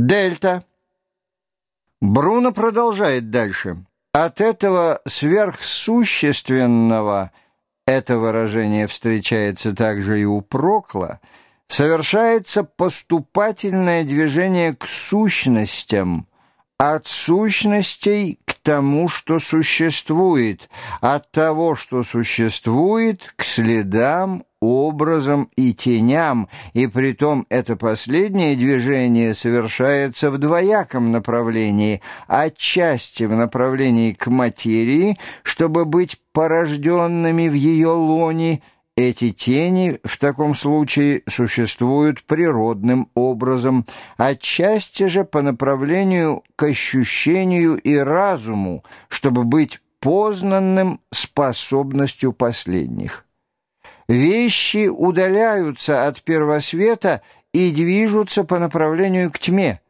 Дельта. Бруно продолжает дальше. От этого сверхсущественного, это выражение встречается также и у Прокла, совершается поступательное движение к сущностям, от сущностей к тому, что существует, от того, что существует, к следам, образом и теням, и притом это последнее движение совершается в двояком направлении, отчасти в направлении к материи, чтобы быть порожденными в ее лоне, эти тени в таком случае существуют природным образом, отчасти же по направлению к ощущению и разуму, чтобы быть познанным способностью последних. Вещи удаляются от первосвета и движутся по направлению к тьме.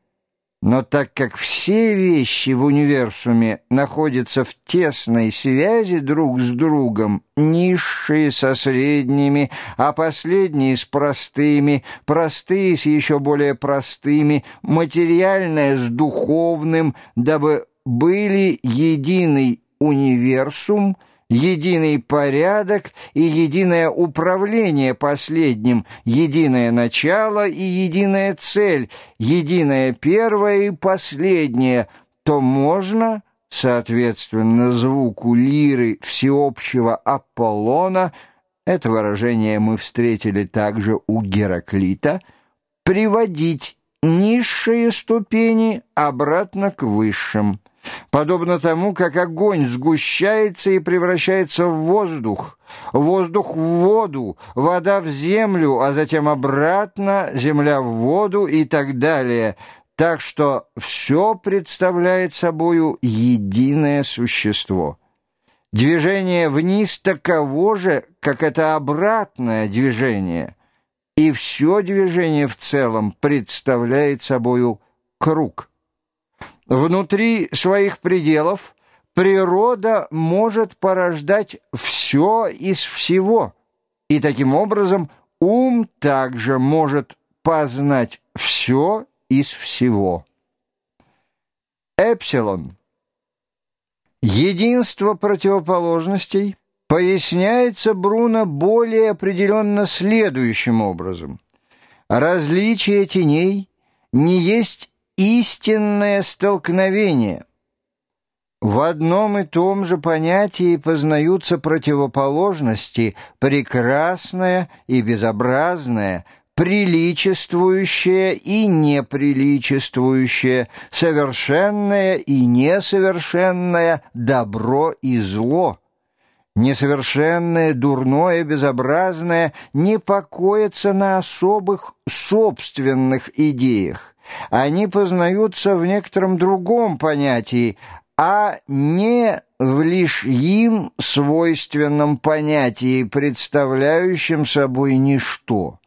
Но так как все вещи в универсуме находятся в тесной связи друг с другом, низшие со средними, а последние с простыми, простые с еще более простыми, материальное с духовным, дабы были единый универсум — единый порядок и единое управление последним, единое начало и единая цель, единое первое и последнее, то можно, соответственно звуку лиры всеобщего Аполлона, это выражение мы встретили также у Гераклита, приводить низшие ступени обратно к высшим подобно тому, как огонь сгущается и превращается в воздух, воздух в воду, вода в землю, а затем обратно, земля в воду и так далее, так что все представляет собою единое существо. Движение вниз таково же, как это обратное движение, и все движение в целом представляет собою круг. Внутри своих пределов природа может порождать все из всего, и таким образом ум также может познать все из всего. Эпсилон. Единство противоположностей поясняется Бруно более определенно следующим образом. Различие теней не есть истинное столкновение. В одном и том же понятии познаются противоположности прекрасное и безобразное, приличествующее и неприличествующее, совершенное и несовершенное, добро и зло. Несовершенное, дурное, безобразное не покоится на особых собственных идеях они познаются в некотором другом понятии, а не в лишь им свойственном понятии, представляющем собой ничто.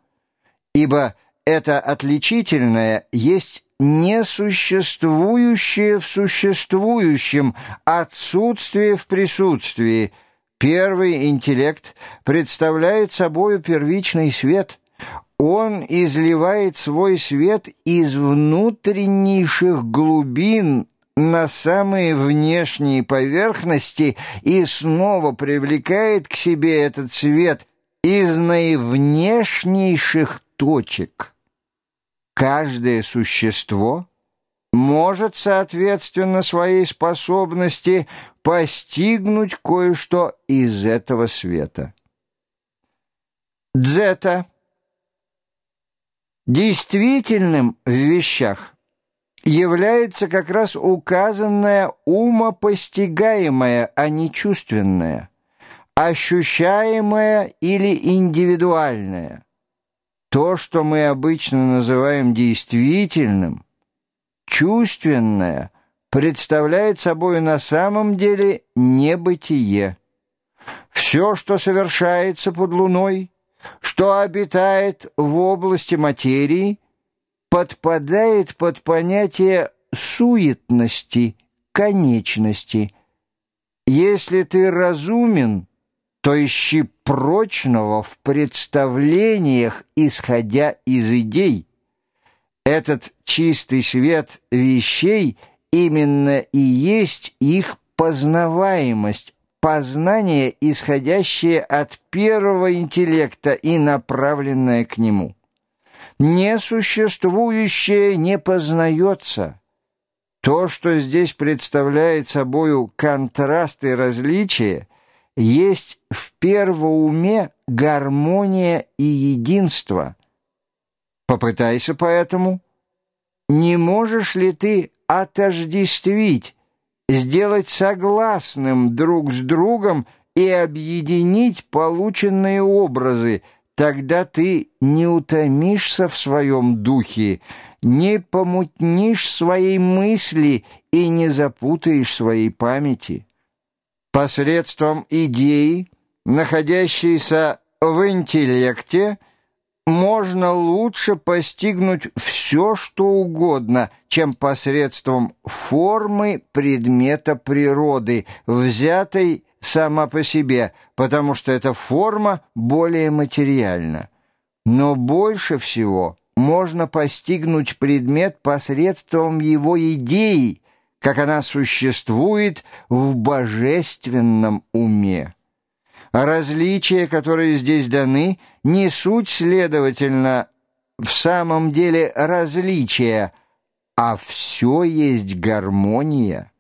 Ибо это отличительное есть несуществующее в существующем, отсутствие в присутствии. Первый интеллект представляет собою первичный свет – он изливает свой свет из внутреннейших глубин на самые внешние поверхности и снова привлекает к себе этот свет из наивнешнейших точек. Каждое существо может, соответственно, своей способности постигнуть кое-что из этого света. Дзета — Действительным в вещах является как раз указанное умопостигаемое, а не чувственное, ощущаемое или индивидуальное. То, что мы обычно называем действительным, чувственное, представляет собой на самом деле небытие. Все, что совершается под луной – что обитает в области материи, подпадает под понятие суетности, конечности. Если ты разумен, то ищи прочного в представлениях, исходя из идей. Этот чистый свет вещей именно и есть их познаваемость, познание, исходящее от первого интеллекта и направленное к нему. Несуществующее не познается. То, что здесь представляет собою контраст и различие, есть в первоуме гармония и единство. Попытайся поэтому. Не можешь ли ты отождествить сделать согласным друг с другом и объединить полученные образы, тогда ты не утомишься в своем духе, не помутнишь своей мысли и не запутаешь своей памяти. Посредством идеи, находящейся в интеллекте, можно лучше постигнуть все, что угодно, чем посредством формы предмета природы, взятой сама по себе, потому что эта форма более материальна. Но больше всего можно постигнуть предмет посредством его идеи, как она существует в божественном уме. Различия, которые здесь даны, не суть, следовательно, в самом деле различия, а все есть гармония.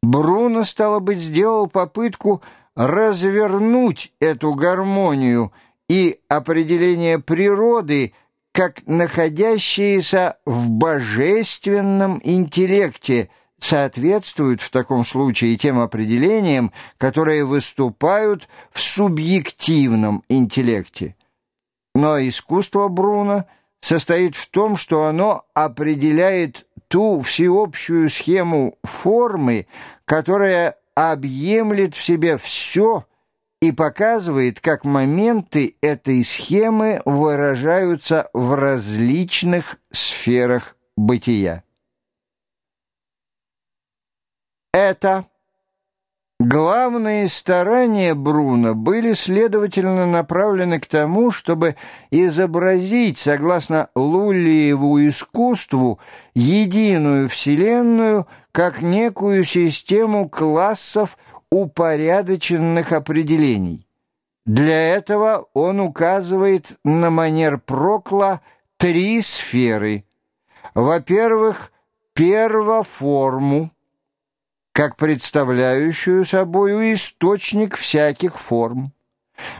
Бруно, стало быть, сделал попытку развернуть эту гармонию и определение природы как находящиеся в божественном интеллекте – соответствуют в таком случае тем определениям, которые выступают в субъективном интеллекте. Но искусство Бруно состоит в том, что оно определяет ту всеобщую схему формы, которая объемлет в себе все и показывает, как моменты этой схемы выражаются в различных сферах бытия. Это главные старания Бруно были, следовательно, направлены к тому, чтобы изобразить, согласно Лулиеву искусству, единую Вселенную как некую систему классов упорядоченных определений. Для этого он указывает на манер Прокла три сферы. Во-первых, первоформу, как представляющую собою источник всяких форм.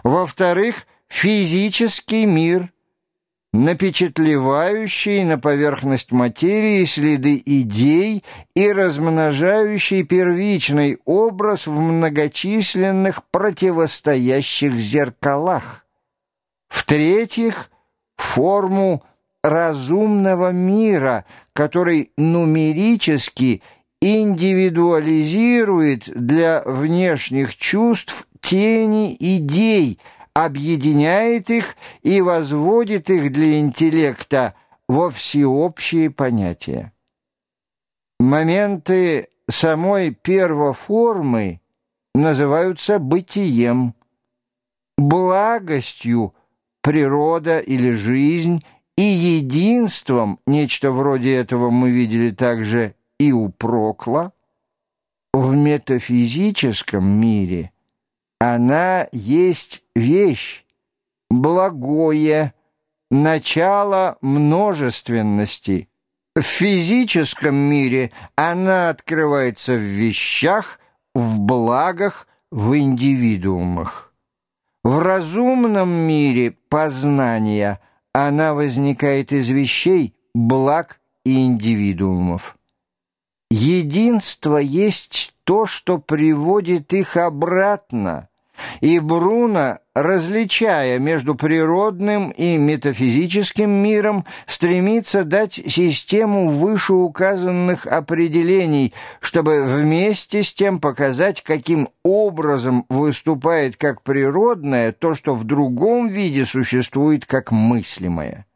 Во-вторых, физический мир, напечатлевающий на поверхность материи следы идей и размножающий первичный образ в многочисленных противостоящих зеркалах. В-третьих, форму разумного мира, который нумерически – индивидуализирует для внешних чувств тени идей, объединяет их и возводит их для интеллекта во всеобщие понятия. Моменты самой первоформы называются бытием, благостью природа или жизнь и единством, нечто вроде этого мы видели также и у Прокла, в метафизическом мире она есть вещь, благое, начало множественности. В физическом мире она открывается в вещах, в благах, в индивидуумах. В разумном мире познания она возникает из вещей, благ и индивидуумов. Единство есть то, что приводит их обратно, и Бруно, различая между природным и метафизическим миром, стремится дать систему вышеуказанных определений, чтобы вместе с тем показать, каким образом выступает как природное то, что в другом виде существует как мыслимое.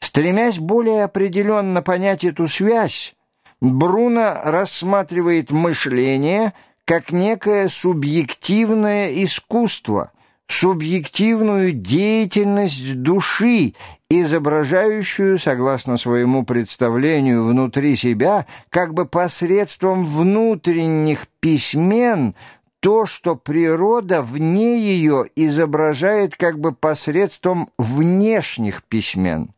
Стремясь более определенно понять эту связь, Бруно рассматривает мышление как некое субъективное искусство, субъективную деятельность души, изображающую, согласно своему представлению внутри себя, как бы посредством внутренних письмен, то, что природа вне ее изображает как бы посредством внешних письмен.